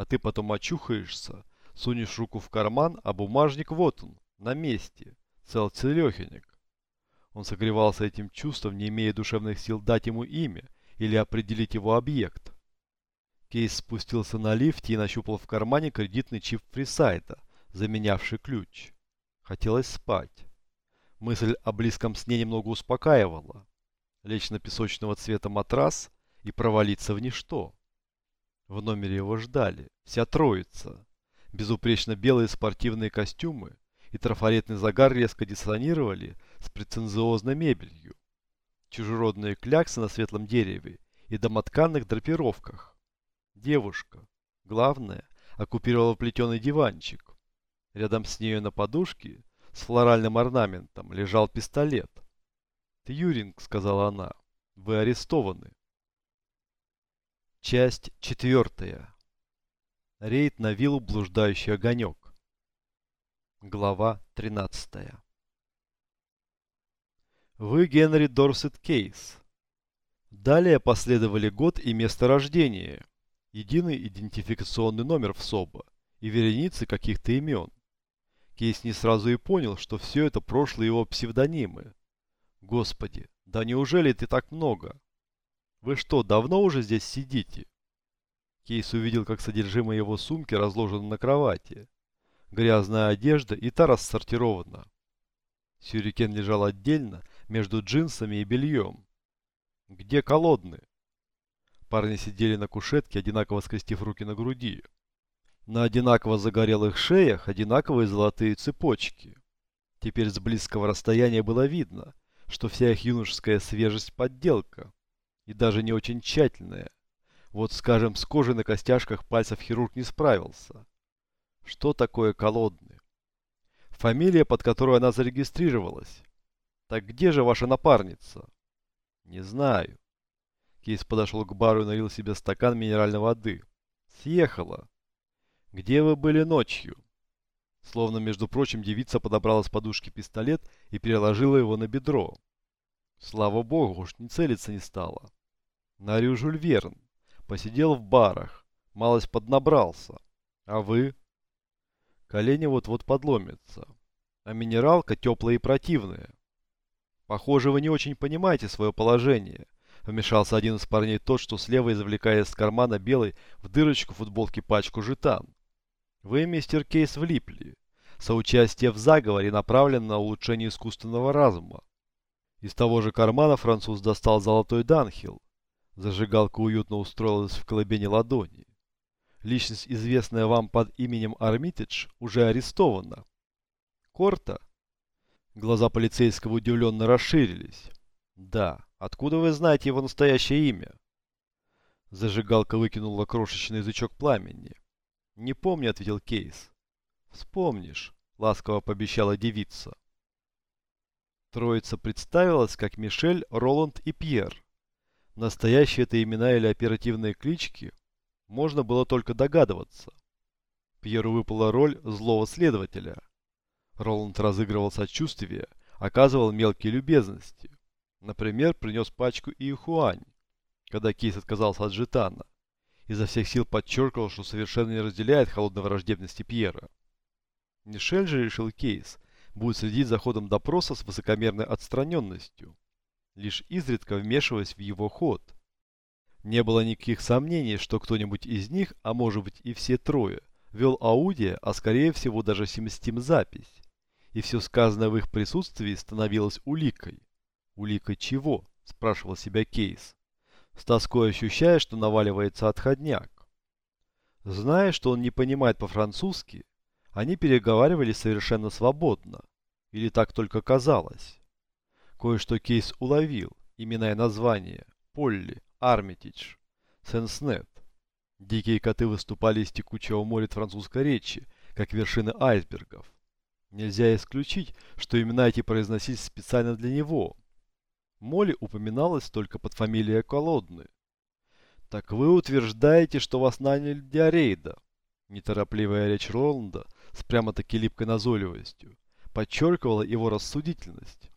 А ты потом очухаешься, сунешь руку в карман, а бумажник вот он, на месте, цел-целехенек. Он согревался этим чувством, не имея душевных сил дать ему имя или определить его объект. Кейс спустился на лифте и нащупал в кармане кредитный чип фрисайта, заменявший ключ. Хотелось спать. Мысль о близком сне немного успокаивала. Лечь на песочного цвета матрас и провалиться в ничто. В номере его ждали. Вся троица. Безупречно белые спортивные костюмы и трафаретный загар резко диссонировали с претенциозной мебелью. Чужеродные кляксы на светлом дереве и домотканных драпировках. Девушка, главное, оккупировала плетеный диванчик. Рядом с нею на подушке с флоральным орнаментом лежал пистолет. «Тьюринг», — сказала она, — «вы арестованы». Часть четвертая. Рейд на виллу «Блуждающий огонек». Глава 13. Вы Генри Дорсет Кейс. Далее последовали год и место рождения, единый идентификационный номер в СОБа и вереницы каких-то имен. Кейс не сразу и понял, что все это прошлые его псевдонимы. Господи, да неужели ты так много? Вы что, давно уже здесь сидите? Кейс увидел, как содержимое его сумки разложено на кровати. Грязная одежда и та рассортирована. Сюрикен лежал отдельно, между джинсами и бельем. Где колодны? Парни сидели на кушетке, одинаково скрестив руки на груди. На одинаково загорелых шеях одинаковые золотые цепочки. Теперь с близкого расстояния было видно, что вся их юношеская свежесть подделка и даже не очень тщательная. Вот, скажем, с кожей на костяшках пальцев хирург не справился. Что такое колодны? Фамилия, под которой она зарегистрировалась. Так где же ваша напарница? Не знаю. Кейс подошел к бару и налил себе стакан минеральной воды. Съехала. Где вы были ночью? Словно, между прочим, девица подобрала с подушки пистолет и переложила его на бедро. Слава богу, уж не целиться не стала. На Рю Жюль Верн. Посидел в барах. Малость поднабрался. А вы? Колени вот-вот подломятся. А минералка теплая и противная. Похоже, вы не очень понимаете свое положение. Вмешался один из парней тот, что слева извлекая из кармана белой в дырочку футболки пачку жетан. Вы, мистер Кейс, влипли. Соучастие в заговоре направлено на улучшение искусственного разума. Из того же кармана француз достал золотой данхил. Зажигалка уютно устроилась в колыбени ладони. Личность, известная вам под именем Армитидж, уже арестована. Корта? Глаза полицейского удивленно расширились. Да, откуда вы знаете его настоящее имя? Зажигалка выкинула крошечный язычок пламени. Не помню, ответил Кейс. Вспомнишь, ласково пообещала девица. Троица представилась как Мишель, Роланд и Пьер. Настоящие это имена или оперативные клички можно было только догадываться. Пьеру выпала роль злого следователя. Роланд разыгрывал сочувствие, оказывал мелкие любезности. Например, принес пачку Иехуань, когда Кейс отказался от жетана. Изо всех сил подчеркивал, что совершенно не разделяет холодной враждебности Пьера. Мишель же решил Кейс, будет следить за ходом допроса с высокомерной отстраненностью, лишь изредка вмешиваясь в его ход. Не было никаких сомнений, что кто-нибудь из них, а может быть и все трое, вел аудио, а скорее всего даже семстим запись. И все сказанное в их присутствии становилось уликой. Уликой чего? Спрашивал себя Кейс. С тоской ощущая, что наваливается отходняк. Зная, что он не понимает по-французски, они переговаривались совершенно свободно. Или так только казалось. Кое-что Кейс уловил, имена и названия. Полли, Армитидж, Сенснет. Дикие коты выступали из текучего моря французской речи, как вершины айсбергов. Нельзя исключить, что имена эти произносились специально для него. Молли упоминалась только под фамилией Колодны. «Так вы утверждаете, что вас наняли для рейда?» Неторопливая речь Роланда с прямо-таки липкой назойливостью подчеркивала его рассудительность.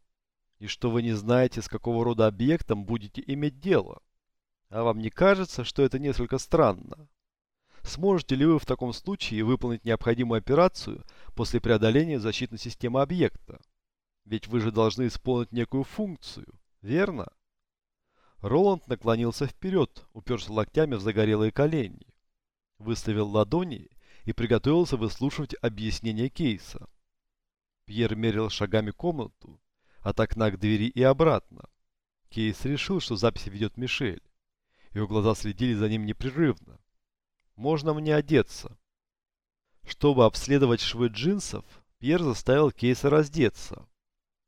«И что вы не знаете, с какого рода объектом будете иметь дело?» А вам не кажется, что это несколько странно? Сможете ли вы в таком случае выполнить необходимую операцию после преодоления защитной системы объекта? Ведь вы же должны исполнить некую функцию, верно? Роланд наклонился вперед, уперся локтями в загорелые колени, выставил ладони и приготовился выслушивать объяснение кейса. Пьер мерил шагами комнату, от окна к двери и обратно. Кейс решил, что запись ведет Мишель. Его глаза следили за ним непрерывно. «Можно мне одеться?» Чтобы обследовать швы джинсов, Пьер заставил Кейса раздеться.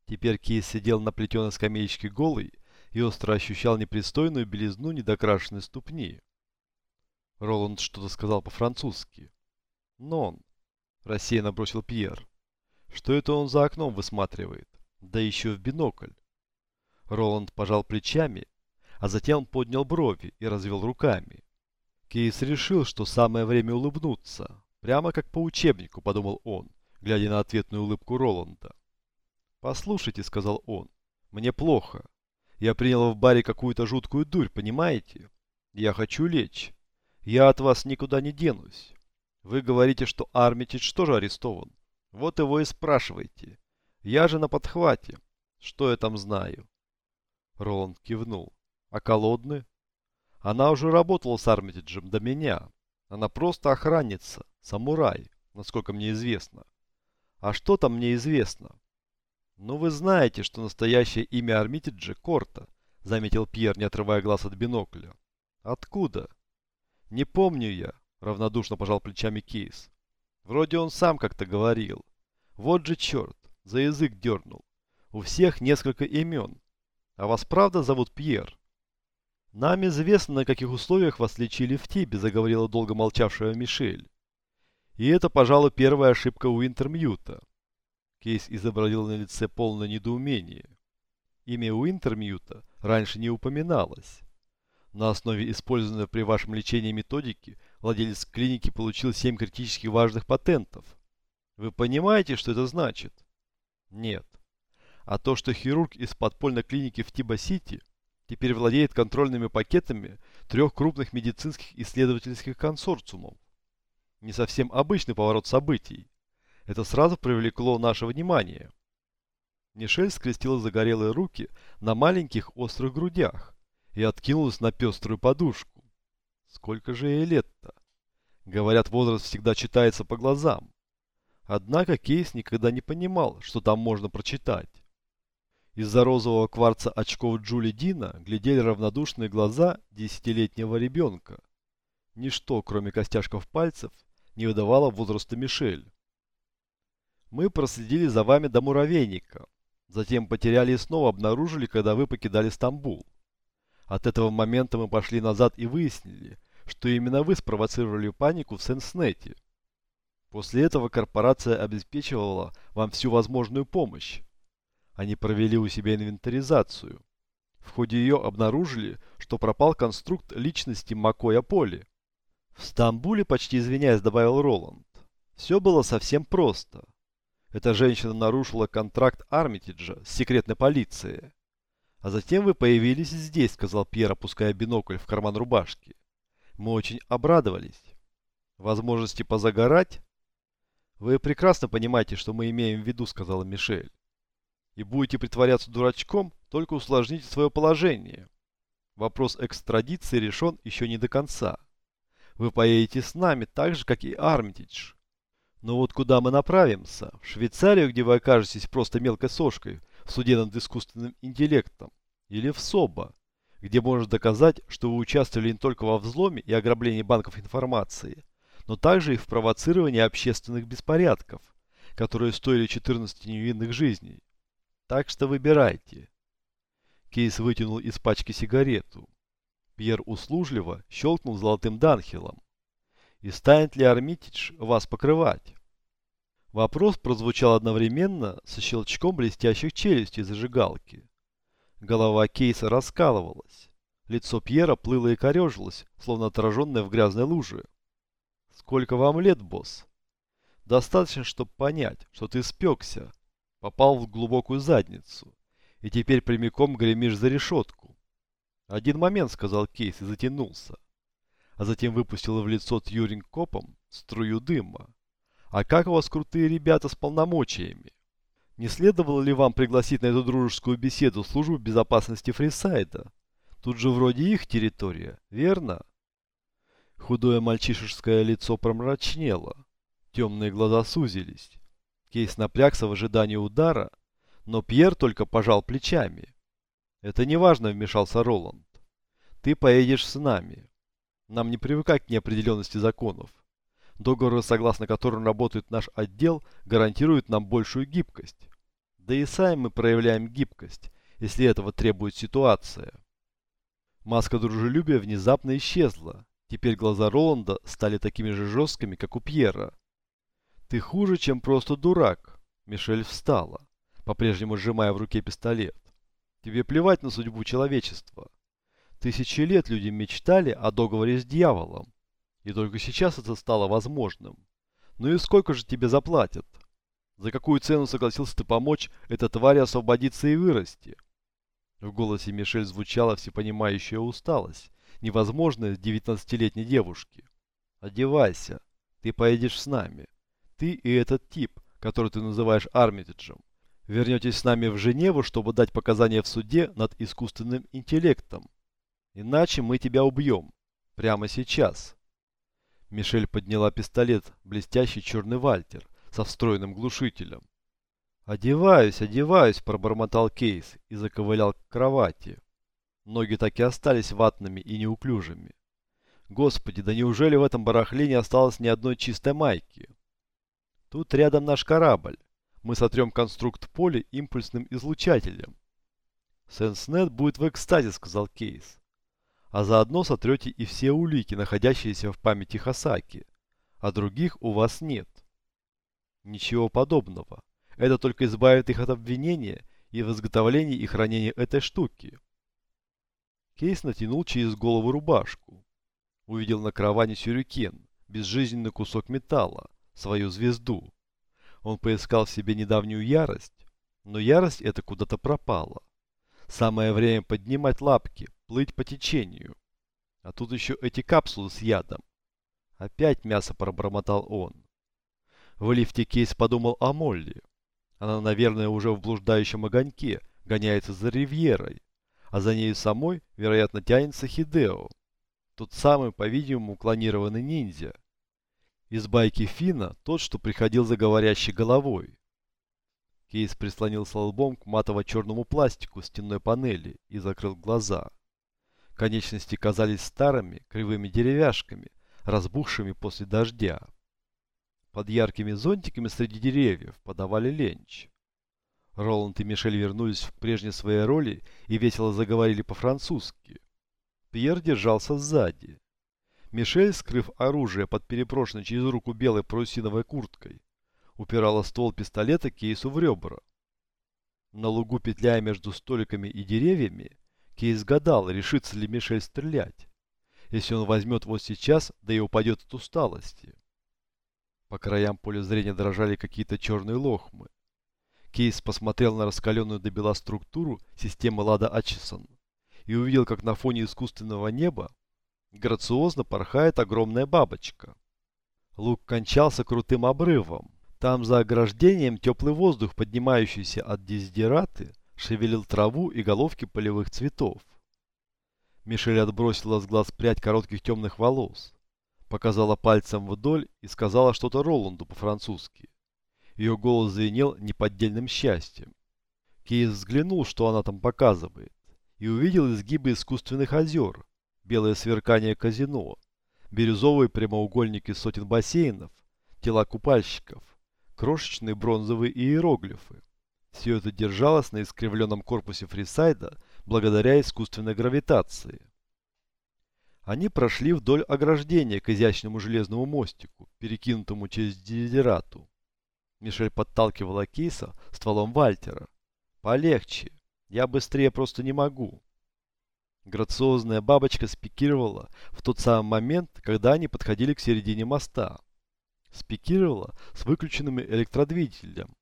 Теперь Кейс сидел на плетеной скамеечке голый и остро ощущал непристойную белизну недокрашенной ступни. Роланд что-то сказал по-французски. «Нон», – рассеянно бросил Пьер. «Что это он за окном высматривает? Да еще в бинокль». Роланд пожал плечами, а затем поднял брови и развел руками. Кейс решил, что самое время улыбнуться. Прямо как по учебнику, подумал он, глядя на ответную улыбку Роланда. «Послушайте», — сказал он, — «мне плохо. Я принял в баре какую-то жуткую дурь, понимаете? Я хочу лечь. Я от вас никуда не денусь. Вы говорите, что Армитидж тоже арестован. Вот его и спрашивайте. Я же на подхвате. Что я там знаю?» Роланд кивнул. «А колодны?» «Она уже работала с Армитиджем до меня. Она просто охранница, самурай, насколько мне известно. А что там мне известно?» «Ну вы знаете, что настоящее имя Армитиджа – Корта», – заметил Пьер, не отрывая глаз от бинокля. «Откуда?» «Не помню я», – равнодушно пожал плечами Кейс. «Вроде он сам как-то говорил. Вот же черт, за язык дернул. У всех несколько имен. А вас правда зовут Пьер?» «Нам известно, на каких условиях вас лечили в Тибе», – заговорила долго молчавшая Мишель. «И это, пожалуй, первая ошибка Уинтермьюта. Кейс изобразил на лице полное недоумение. Имя Уинтермьюта раньше не упоминалось. На основе использованной при вашем лечении методики владелец клиники получил 7 критически важных патентов. Вы понимаете, что это значит? Нет. А то, что хирург из подпольной клиники в Тиба-Сити теперь владеет контрольными пакетами трех крупных медицинских исследовательских консорциумов. Не совсем обычный поворот событий. Это сразу привлекло наше внимание. Мишель скрестила загорелые руки на маленьких острых грудях и откинулась на пеструю подушку. Сколько же ей лет-то? Говорят, возраст всегда читается по глазам. Однако Кейс никогда не понимал, что там можно прочитать. Из-за розового кварца очков Джули Дина глядели равнодушные глаза десятилетнего ребенка. Ничто, кроме костяшков пальцев, не выдавало возраста Мишель. Мы проследили за вами до муравейника. Затем потеряли и снова обнаружили, когда вы покидали Стамбул. От этого момента мы пошли назад и выяснили, что именно вы спровоцировали панику в Сенснете. После этого корпорация обеспечивала вам всю возможную помощь. Они провели у себя инвентаризацию. В ходе ее обнаружили, что пропал конструкт личности Макоя Поли. В Стамбуле, почти извиняясь, добавил Роланд. Все было совсем просто. Эта женщина нарушила контракт Армитиджа с секретной полицией. А затем вы появились здесь, сказал Пьер, опуская бинокль в карман рубашки. Мы очень обрадовались. Возможности позагорать? Вы прекрасно понимаете, что мы имеем в виду, сказала Мишель. И будете притворяться дурачком, только усложните свое положение. Вопрос экстрадиции решен еще не до конца. Вы поедете с нами так же, как и Армитидж. Но вот куда мы направимся? В Швейцарию, где вы окажетесь просто мелкой сошкой в суде над искусственным интеллектом? Или в СОБА, где можно доказать, что вы участвовали не только во взломе и ограблении банков информации, но также и в провоцировании общественных беспорядков, которые стоили 14 невинных жизней. Так что выбирайте. Кейс вытянул из пачки сигарету. Пьер услужливо щелкнул золотым данхелом. И станет ли Армитидж вас покрывать? Вопрос прозвучал одновременно со щелчком блестящих челюстей зажигалки. Голова Кейса раскалывалась. Лицо Пьера плыло и корежилось, словно отраженное в грязной луже. «Сколько вам лет, босс?» «Достаточно, чтобы понять, что ты спекся, попал в глубокую задницу, и теперь прямиком гремишь за решетку». «Один момент», — сказал Кейс и затянулся. а затем выпустила в лицо Тьюринг копом струю дыма. А как у вас крутые ребята с полномочиями? Не следовало ли вам пригласить на эту дружескую беседу службу безопасности Фрисайда? Тут же вроде их территория, верно? Худое мальчишеское лицо промрачнело. Темные глаза сузились. Кейс напрягся в ожидании удара, но Пьер только пожал плечами. «Это не важно», — вмешался Роланд. «Ты поедешь с нами. Нам не привыкать к неопределенности законов. Договор, согласно которым работает наш отдел, гарантирует нам большую гибкость. Да и сами мы проявляем гибкость, если этого требует ситуация». Маска дружелюбия внезапно исчезла. Теперь глаза Роланда стали такими же жесткими, как у Пьера. «Ты хуже, чем просто дурак», — Мишель встала, по-прежнему сжимая в руке пистолет. «Тебе плевать на судьбу человечества. Тысячи лет люди мечтали о договоре с дьяволом, и только сейчас это стало возможным. Ну и сколько же тебе заплатят? За какую цену согласился ты помочь этой твари освободиться и вырасти?» В голосе Мишель звучала всепонимающая усталость, невозможная с девятнадцатилетней девушки. «Одевайся, ты поедешь с нами. Ты и этот тип, который ты называешь Армитеджем. Вернетесь с нами в Женеву, чтобы дать показания в суде над искусственным интеллектом. Иначе мы тебя убьем. Прямо сейчас». Мишель подняла пистолет, блестящий черный вальтер, со встроенным глушителем. «Одеваюсь, одеваюсь», – пробормотал Кейс и заковылял к кровати. Ноги так и остались ватными и неуклюжими. Господи, да неужели в этом барахле не осталось ни одной чистой майки? Тут рядом наш корабль. Мы сотрем конструкт поля импульсным излучателем. Сенснет будет в экстазе, сказал Кейс. А заодно сотрете и все улики, находящиеся в памяти Хасаки. А других у вас нет. Ничего подобного. Это только избавит их от обвинения и в изготовлении и хранении этой штуки. Кейс натянул через голову рубашку. Увидел на кровати сюрюкен, безжизненный кусок металла, свою звезду. Он поискал в себе недавнюю ярость, но ярость эта куда-то пропала. Самое время поднимать лапки, плыть по течению. А тут еще эти капсулы с ядом. Опять мясо пробормотал он. В лифте Кейс подумал о Молли. Она, наверное, уже в блуждающем огоньке, гоняется за Ривьерой, а за ней самой, вероятно, тянется Хидео. Тот самый, по-видимому, клонированный ниндзя. Из байки Фина тот, что приходил за говорящей головой. Кейс прислонился лбом к матово-черному пластику стенной панели и закрыл глаза. Конечности казались старыми, кривыми деревяшками, разбухшими после дождя. Под яркими зонтиками среди деревьев подавали ленч. Роланд и Мишель вернулись в прежней своей роли и весело заговорили по-французски. Пьер держался сзади. Мишель, скрыв оружие под перепрошенной через руку белой парусиновой курткой, упирала ствол пистолета Кейсу в ребра. На лугу, петляя между столиками и деревьями, Кейс гадал, решится ли Мишель стрелять, если он возьмет вот сейчас, да и упадет от усталости. По краям поля зрения дрожали какие-то черные лохмы. Кейс посмотрел на раскаленную до бела структуру системы Лада Ачисон и увидел, как на фоне искусственного неба грациозно порхает огромная бабочка. Лук кончался крутым обрывом. Там за ограждением теплый воздух, поднимающийся от дезидераты, шевелил траву и головки полевых цветов. Мишель отбросила с глаз прядь коротких темных волос показала пальцем вдоль и сказала что-то Роланду по-французски. Ее голос звенел неподдельным счастьем. Кейс взглянул, что она там показывает, и увидел изгибы искусственных озер, белое сверкание казино, бирюзовые прямоугольники сотен бассейнов, тела купальщиков, крошечные бронзовые иероглифы. Все это держалось на искривленном корпусе фрисайда благодаря искусственной гравитации. Они прошли вдоль ограждения к изящному железному мостику, перекинутому через дезидерату. Мишель подталкивала Кейса стволом Вальтера. «Полегче. Я быстрее просто не могу». Грациозная бабочка спикировала в тот самый момент, когда они подходили к середине моста. Спикировала с выключенным электродвигателем.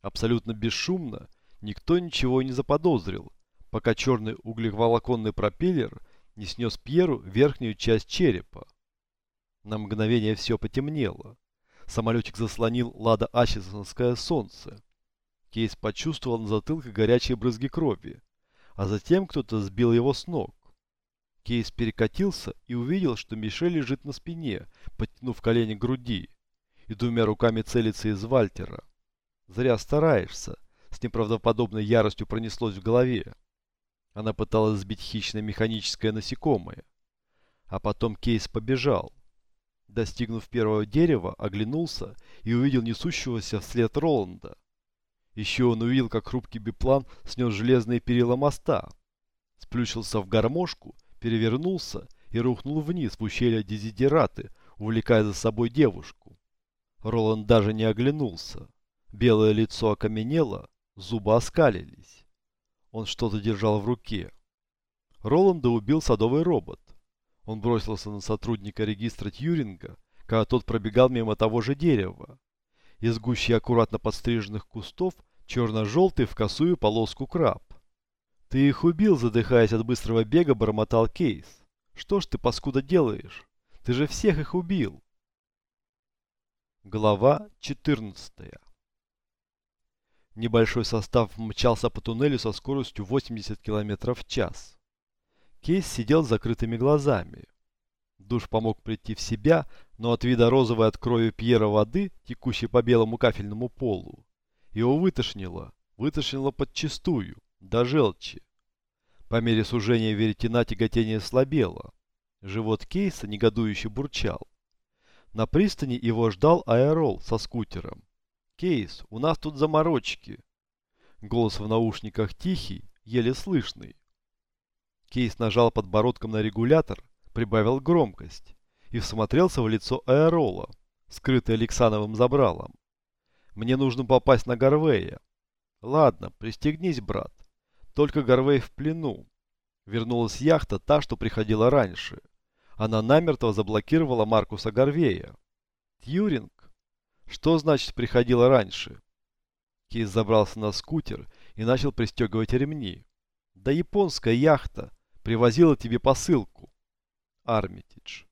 Абсолютно бесшумно, никто ничего не заподозрил, пока черный углеколоконный пропеллер не снес Пьеру верхнюю часть черепа. На мгновение все потемнело. Самолетик заслонил Лада Ачесонское солнце. Кейс почувствовал на затылке горячие брызги крови, а затем кто-то сбил его с ног. Кейс перекатился и увидел, что Мишель лежит на спине, подтянув колени к груди, и двумя руками целится из Вальтера. Зря стараешься, с неправдоподобной яростью пронеслось в голове. Она пыталась сбить хищное механическое насекомое. А потом Кейс побежал. Достигнув первого дерева, оглянулся и увидел несущегося вслед Роланда. Еще он увидел, как хрупкий биплан снес железные перила моста, сплющился в гармошку, перевернулся и рухнул вниз в ущелье Дезидераты, увлекая за собой девушку. Роланд даже не оглянулся. Белое лицо окаменело, зубы оскалились. Он что-то держал в руке. Роланда убил садовый робот. Он бросился на сотрудника регистра Тьюринга, когда тот пробегал мимо того же дерева. Из гущи аккуратно подстриженных кустов черно-желтый в косую полоску краб. «Ты их убил, задыхаясь от быстрого бега», — бормотал Кейс. «Что ж ты, паскуда, делаешь? Ты же всех их убил!» Глава 14 Небольшой состав мчался по туннелю со скоростью 80 км в час. Кейс сидел с закрытыми глазами. Душ помог прийти в себя, но от вида розовой от крови Пьера воды, текущей по белому кафельному полу, его вытошнило, вытошнило подчистую, до желчи. По мере сужения веретена тяготение слабело. Живот Кейса негодующе бурчал. На пристани его ждал аэрол со скутером. «Кейс, у нас тут заморочки!» Голос в наушниках тихий, еле слышный. Кейс нажал подбородком на регулятор, прибавил громкость и всмотрелся в лицо аэрола, скрытое Алексановым забралом. «Мне нужно попасть на Гарвея». «Ладно, пристегнись, брат. Только Гарвей в плену». Вернулась яхта, та, что приходила раньше. Она намертво заблокировала Маркуса Гарвея. Тьюринг что значит приходила раньше? Кейс забрался на скутер и начал пристегивать ремни. Да японская яхта привозила тебе посылку. Армитидж.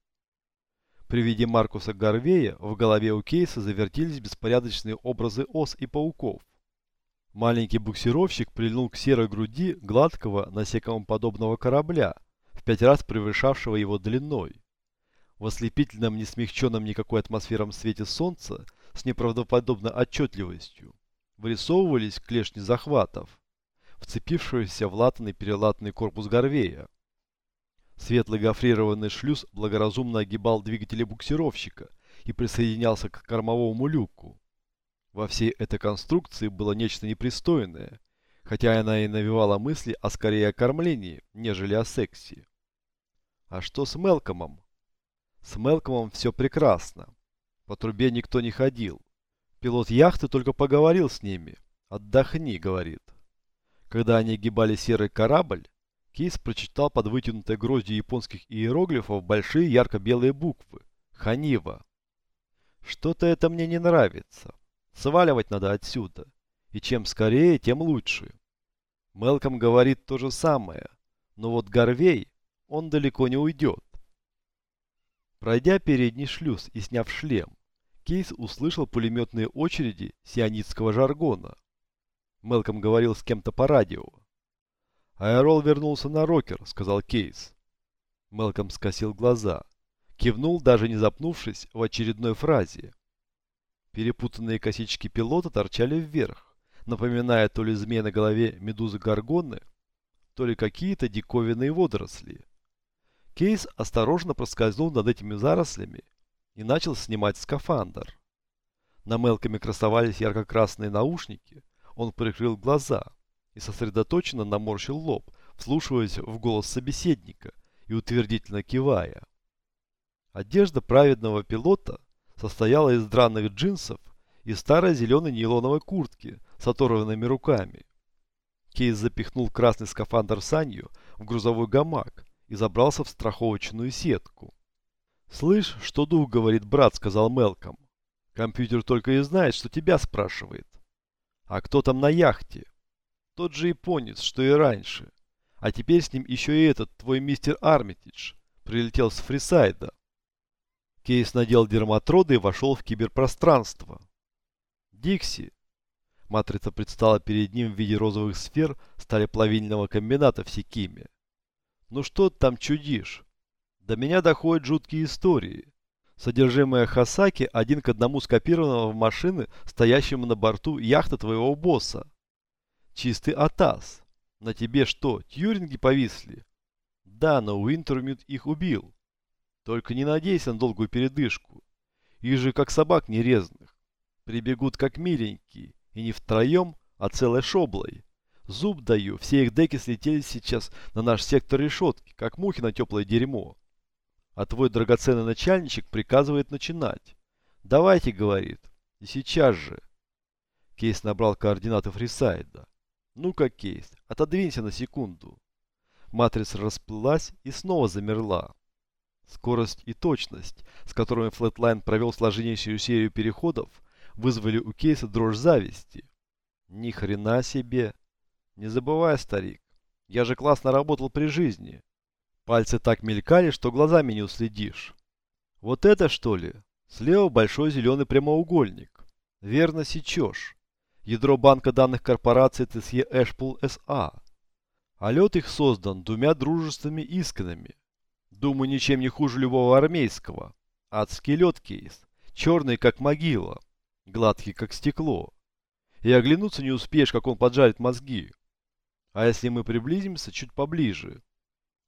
При виде Маркуса Гарвея в голове у Кейса завертелись беспорядочные образы ос и пауков. Маленький буксировщик прильнул к серой груди гладкого насекомоподобного корабля, в пять раз превышавшего его длиной. В ослепительном, не смягченном никакой атмосфером свете солнца с неправдоподобной отчетливостью вырисовывались клешни захватов, вцепившиеся в латанный перелатанный корпус Горвея. Светлый гофрированный шлюз благоразумно огибал двигатели буксировщика и присоединялся к кормовому люку. Во всей этой конструкции было нечто непристойное, хотя она и навевала мысли о скорее окормлении, нежели о сексе. А что с Мелкомом? С Мелкомом все прекрасно. По трубе никто не ходил. Пилот яхты только поговорил с ними. «Отдохни», — говорит. Когда они огибали серый корабль, Кейс прочитал под вытянутой гроздью японских иероглифов большие ярко-белые буквы. «Ханива». «Что-то это мне не нравится. Сваливать надо отсюда. И чем скорее, тем лучше». Мелком говорит то же самое. Но вот Горвей, он далеко не уйдет. Пройдя передний шлюз и сняв шлем, Кейс услышал пулеметные очереди сионистского жаргона. Мелком говорил с кем-то по радио. «Аэрол вернулся на рокер», — сказал Кейс. Мелком скосил глаза. Кивнул, даже не запнувшись, в очередной фразе. Перепутанные косички пилота торчали вверх, напоминая то ли змея на голове медузы Гаргоны, то ли какие-то диковинные водоросли. Кейс осторожно проскользнул над этими зарослями и начал снимать скафандр. На Мелкоме красовались ярко-красные наушники, он прикрыл глаза и сосредоточенно наморщил лоб, вслушиваясь в голос собеседника и утвердительно кивая. Одежда праведного пилота состояла из драных джинсов и старой зеленой нейлоновой куртки с оторванными руками. Кейс запихнул красный скафандр Санью в грузовой гамак и забрался в страховочную сетку. «Слышь, что дух говорит, брат», — сказал Мелком. «Компьютер только и знает, что тебя спрашивает. А кто там на яхте? Тот же японец, что и раньше. А теперь с ним еще и этот, твой мистер Армитидж, прилетел с Фрисайда. Кейс надел дерматроды и вошел в киберпространство. Дикси. Матрица предстала перед ним в виде розовых сфер стали плавильного комбината в Сикиме. Ну что ты там чудишь? До меня доходят жуткие истории. Содержимое Хасаки один к одному скопированного в машины, стоящему на борту яхты твоего босса. Чистый атас. На тебе что, тьюринги повисли? Да, но Уинтермют их убил. Только не надейся на долгую передышку. Их же как собак нерезных. Прибегут как миленькие, и не втроем, а целой шоблой. Зуб даю, все их деки слетели сейчас на наш сектор решетки, как мухи на теплое дерьмо. А твой драгоценный начальничек приказывает начинать. Давайте, говорит. И сейчас же. Кейс набрал координаты Фрисайда. Ну-ка, Кейс, отодвинься на секунду. Матрица расплылась и снова замерла. Скорость и точность, с которыми Флетлайн провел сложнейшую серию переходов, вызвали у Кейса дрожь зависти. Ни хрена себе. Не забывай, старик, я же классно работал при жизни. Пальцы так мелькали, что глазами не уследишь. Вот это что ли? Слева большой зеленый прямоугольник. Верно сечешь. Ядро банка данных корпорации ТСЕ Эшпул СА. А лед их создан двумя дружественными искрами. Думаю, ничем не хуже любого армейского. Адский лед кейс. Черный, как могила. Гладкий, как стекло. И оглянуться не успеешь, как он поджарит мозги. А если мы приблизимся чуть поближе,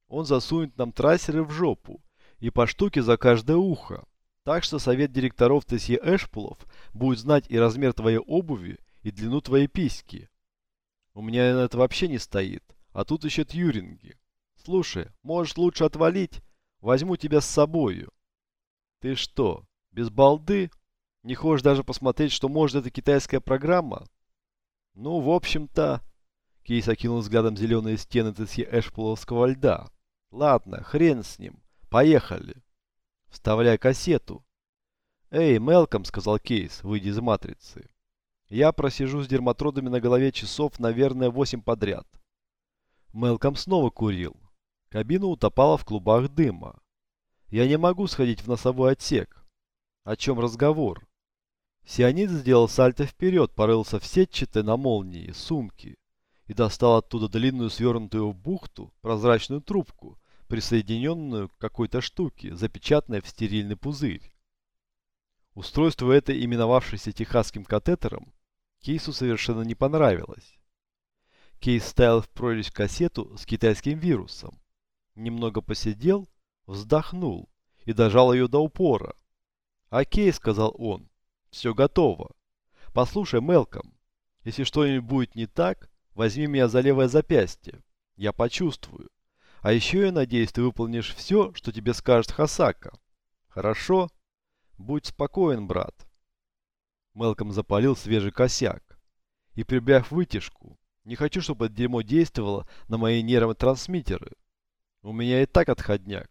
он засунет нам трассеры в жопу и по штуке за каждое ухо. Так что совет директоров ТСЕ Эшпулов будет знать и размер твоей обуви, и длину твоей письки. У меня на это вообще не стоит, а тут еще тьюринги. Слушай, можешь лучше отвалить? Возьму тебя с собою. Ты что, без балды? Не хочешь даже посмотреть, что может эта китайская программа? Ну, в общем-то... Кейс окинул взглядом зеленые стены ТСЕ Эшпуловского льда. Ладно, хрен с ним. Поехали. Вставляй кассету. Эй, Мелком, сказал Кейс, выйдя из матрицы. Я просижу с дерматродами на голове часов, наверное, восемь подряд. Мелком снова курил. Кабина утопала в клубах дыма. Я не могу сходить в носовой отсек. О чем разговор? Сионид сделал сальто вперед, порылся в сетчатой на молнии сумки и достал оттуда длинную свернутую в бухту прозрачную трубку, присоединенную к какой-то штуке, запечатанной в стерильный пузырь. Устройство это, именовавшееся техасским катетером, Кейсу совершенно не понравилось. Кейс ставил в прорезь кассету с китайским вирусом. Немного посидел, вздохнул и дожал ее до упора. «Окей», — сказал он, — «все готово. Послушай, Мелком, если что-нибудь будет не так, Возьми меня за левое запястье. Я почувствую. А еще я надеюсь, ты выполнишь все, что тебе скажет Хасака. Хорошо? Будь спокоен, брат. Мелком запалил свежий косяк. И прибавь вытяжку. Не хочу, чтобы это дерьмо действовало на мои нейротрансмиттеры. У меня и так отходняк.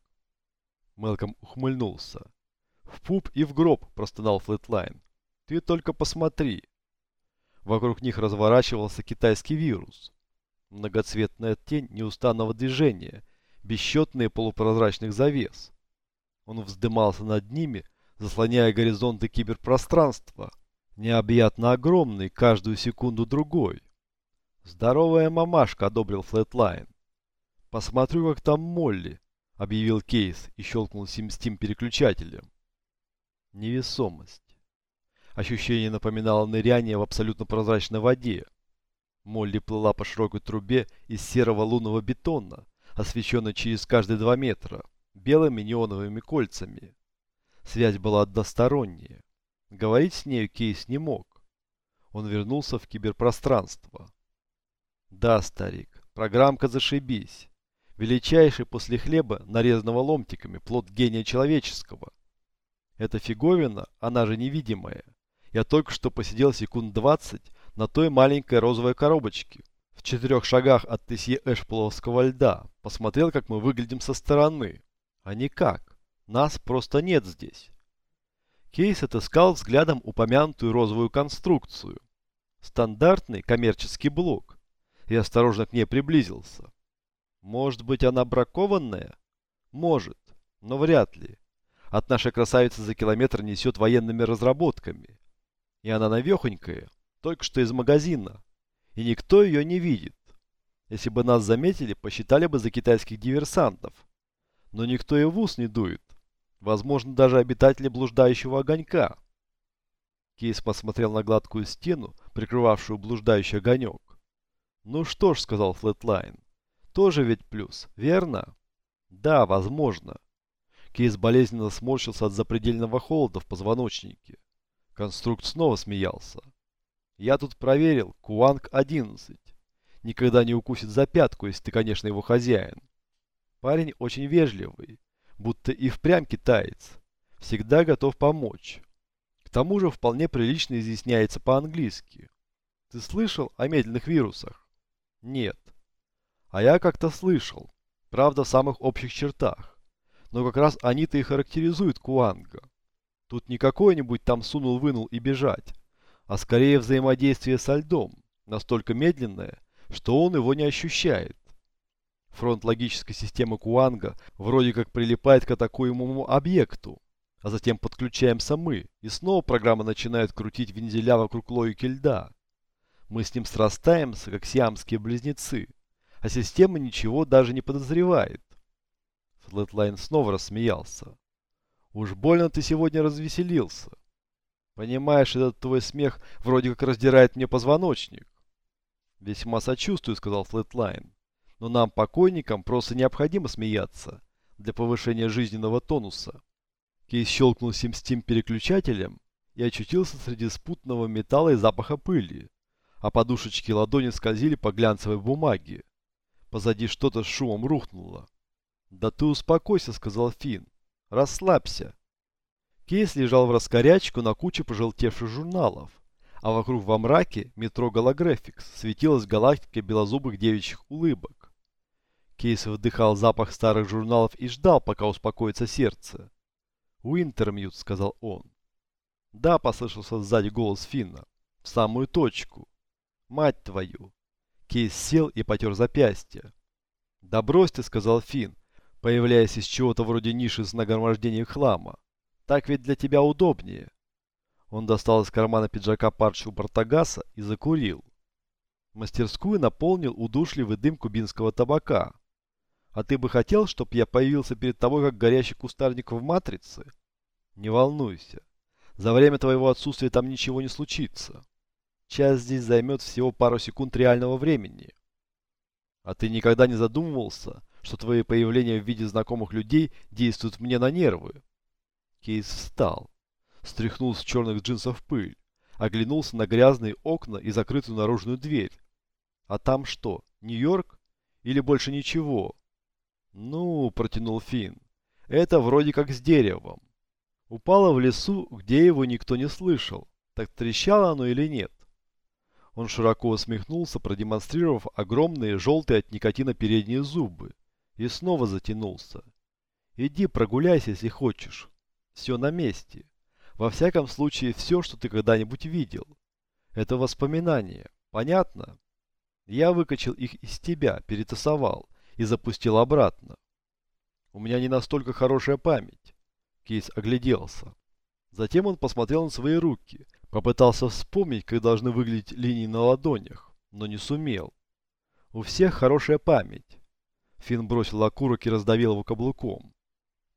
Мелком ухмыльнулся. В пуп и в гроб, простонал Флетлайн. Ты только посмотри. Вокруг них разворачивался китайский вирус. Многоцветная тень неустанного движения, бесчетные полупрозрачных завес. Он вздымался над ними, заслоняя горизонты киберпространства, необъятно огромный, каждую секунду другой. «Здоровая мамашка», — одобрил Флетлайн. «Посмотрю, как там Молли», — объявил Кейс и щелкнул сим-стим переключателем. Невесомость. Ощущение напоминало ныряние в абсолютно прозрачной воде. Молли плыла по широкой трубе из серого лунного бетона, освещенной через каждые два метра, белыми неоновыми кольцами. Связь была односторонняя. Говорить с нею Кейс не мог. Он вернулся в киберпространство. Да, старик, программка зашибись. Величайший после хлеба, нарезанного ломтиками, плод гения человеческого. Эта фиговина, она же невидимая, я только что посидел секунд 20 на той маленькой розовой коробочке. В четырех шагах от Тесье Эшполовского льда. Посмотрел, как мы выглядим со стороны. А никак. Нас просто нет здесь. Кейс отыскал взглядом упомянутую розовую конструкцию. Стандартный коммерческий блок. И осторожно к ней приблизился. Может быть, она бракованная? Может, но вряд ли. От нашей красавицы за километр несет военными разработками. И она навехонькая, только что из магазина. И никто ее не видит. Если бы нас заметили, посчитали бы за китайских диверсантов. Но никто и в ус не дует. Возможно, даже обитатели блуждающего огонька. Кейс посмотрел на гладкую стену, прикрывавшую блуждающий огонек. «Ну что ж», — сказал Флетлайн, — «тоже ведь плюс, верно?» «Да, возможно». Кейс болезненно сморщился от запредельного холода в позвоночнике. Конструкт снова смеялся. «Я тут проверил, Куанг-11. Никогда не укусит за пятку, если ты, конечно, его хозяин. Парень очень вежливый, будто и впрямь китаец. Всегда готов помочь. К тому же вполне прилично изъясняется по-английски. Ты слышал о медленных вирусах? Нет. А я как-то слышал. Правда, в самых общих чертах. Но как раз они-то и характеризуют Куанга. Тут не какой-нибудь там сунул-вынул и бежать, а скорее взаимодействие со льдом, настолько медленное, что он его не ощущает. Фронт логической системы Куанга вроде как прилипает к атакуемому объекту, а затем подключаемся мы, и снова программа начинает крутить вензеля вокруг логики льда. Мы с ним срастаемся, как сиамские близнецы, а система ничего даже не подозревает. Флетлайн снова рассмеялся. Уж больно ты сегодня развеселился. Понимаешь, этот твой смех вроде как раздирает мне позвоночник. Весьма сочувствую, сказал Флетлайн. Но нам, покойникам, просто необходимо смеяться для повышения жизненного тонуса. Кейс щелкнул сим-стим переключателем и очутился среди спутанного металла и запаха пыли, а подушечки ладони скользили по глянцевой бумаге. Позади что-то с шумом рухнуло. «Да ты успокойся», — сказал Финн. «Расслабься». Кейс лежал враскорячку на куче пожелтевших журналов, а вокруг во мраке метро Голографикс светилась галактика белозубых девичьих улыбок. Кейс вдыхал запах старых журналов и ждал, пока успокоится сердце. «Уинтермьют», — сказал он. «Да», — послышался сзади голос Финна. «В самую точку. Мать твою!» Кейс сел и потер запястье. «Да брось ты», — сказал Финн, появляясь из чего-то вроде ниши с нагромождением хлама. «Так ведь для тебя удобнее». Он достал из кармана пиджака парчу Бартагаса и закурил. Мастерскую наполнил удушливый дым кубинского табака. А ты бы хотел, чтобы я появился перед тобой, как горящий кустарник в матрице? Не волнуйся. За время твоего отсутствия там ничего не случится. Час здесь займет всего пару секунд реального времени. А ты никогда не задумывался, что твои появления в виде знакомых людей действуют мне на нервы? Кейс встал, стряхнул с черных джинсов пыль, оглянулся на грязные окна и закрытую наружную дверь. А там что, Нью-Йорк? Или больше ничего? Ну, протянул Финн, это вроде как с деревом. Упало в лесу, где его никто не слышал. Так трещало оно или нет? Он широко усмехнулся, продемонстрировав огромные желтые от никотина передние зубы. И снова затянулся. Иди прогуляйся, если хочешь. Все на месте. Во всяком случае, все, что ты когда-нибудь видел. Это воспоминания. Понятно? Я выкачал их из тебя, перетасовал и запустил обратно. У меня не настолько хорошая память. Кейс огляделся. Затем он посмотрел на свои руки, попытался вспомнить, как должны выглядеть линии на ладонях, но не сумел. У всех хорошая память. Финн бросил окурок и раздавил его каблуком.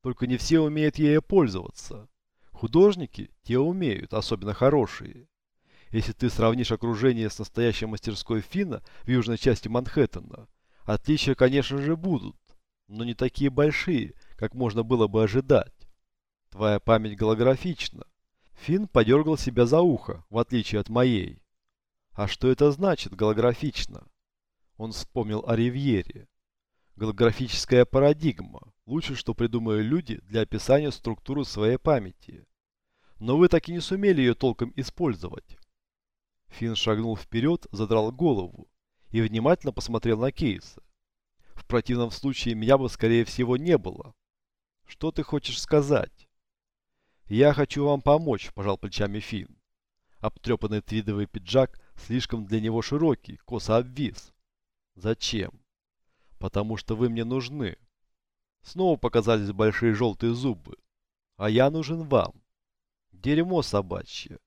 Только не все умеют ею пользоваться. Художники те умеют, особенно хорошие. Если ты сравнишь окружение с настоящей мастерской Финна в южной части Манхэттена, отличия, конечно же, будут, но не такие большие, как можно было бы ожидать. Твоя память голографична. Финн подергал себя за ухо, в отличие от моей. А что это значит, голографично? Он вспомнил о Ривьере. Голографическая парадигма. Лучше, что придумали люди для описания структуры своей памяти. Но вы так и не сумели ее толком использовать. Финн шагнул вперед, задрал голову и внимательно посмотрел на Кейса. В противном случае меня бы, скорее всего, не было. Что ты хочешь сказать? «Я хочу вам помочь», – пожал плечами Финн. Обтрепанный твидовый пиджак слишком для него широкий, косо обвис. «Зачем?» Потому что вы мне нужны. Снова показались большие желтые зубы. А я нужен вам. Дерьмо собачье.